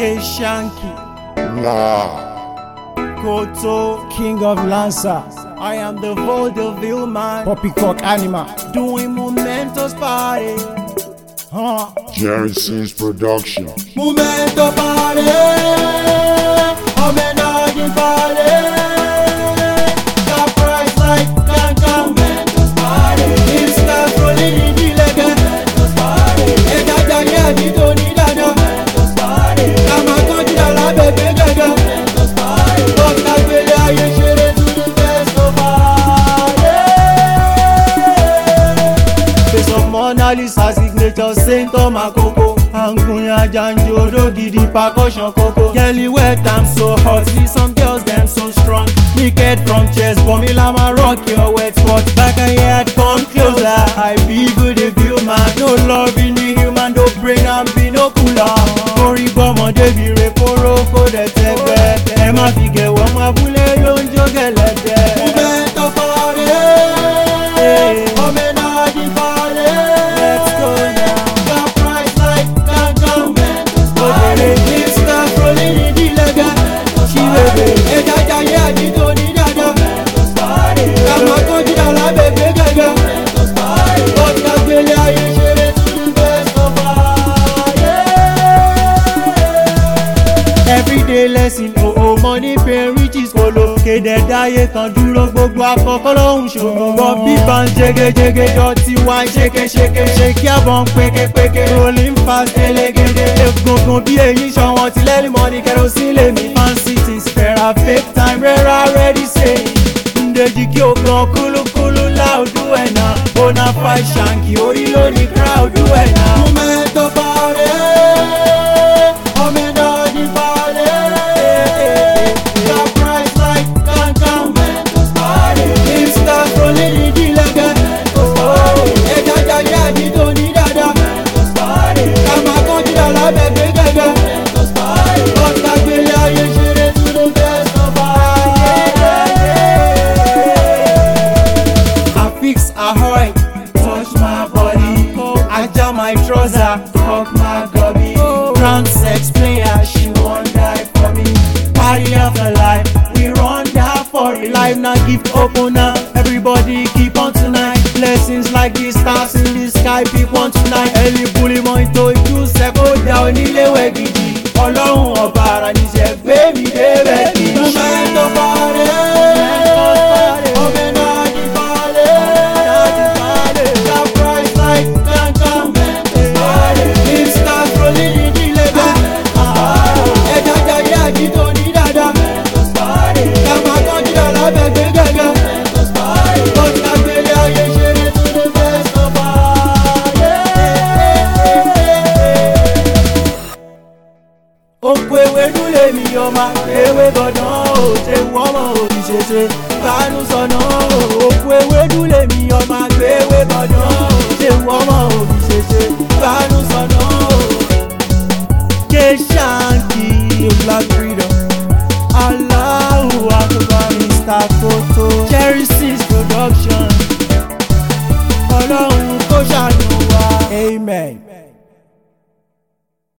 Keshanki. Nah. Koto, King of Lanza. I am the vaudeville man. Poppycock animal. Doing momentous party. Huh. Jerry Sins Production. Momento party. vocalist her signature saint ọmọ angunya janjo ológidi percussion koko. yẹ́lí wet am so hot see some girls dem so strong naked from chest bọ̀mílà ma rock your wet spot. back and yard come closer i be good if you man no love pé riches kò lò kéde dáyé tán dúró gbogbo akọkọ lóhùn ṣòro. wọ́n bíbá ń jégéjégé dọ̀tí wá ń ṣékeṣéke ṣe kí àbọ̀ ń péképéké. rolling fast elégédé. egungun bí èyí ṣan wọn ti lẹ́lí mọ́ni kerosene lè mí. fancy things fẹ́ra fake time rẹ́ra ready say. ǹdèjì kí o kan kúlúkúlú láòdù ẹ̀ náà. bona fide shanky, orí lórí crowd ẹ̀ náà. down my trouser. Fuck my gubby. Oh. sex player, she won't die for me. Party of the life, we run that for it. life. Now keep open up, everybody keep on tonight. Blessings like the stars in the sky, big one tonight. Ẹni bully mọ́ ìtò ìjú sẹ́kọ̀ọ́ ìyá oníléwẹ̀ gidi. Ọlọ́run ọba. oko ewé dúlé mi ọmọ ewé gbọ̀dán ò ṣe wọ́mọ̀ òṣìṣẹ́ṣe kánú sọ̀nà oko ewé dúlé mi ọmọ ewé gbọ̀dán ò ṣe wọ́mọ̀ òṣìṣẹ́ṣe kánú sọ̀nà. ṣé ṣáǹkì black freedom aláwọ̀ àtọ́gbà mr toto cherry production ọlọ́run kó ṣàánú wa amen.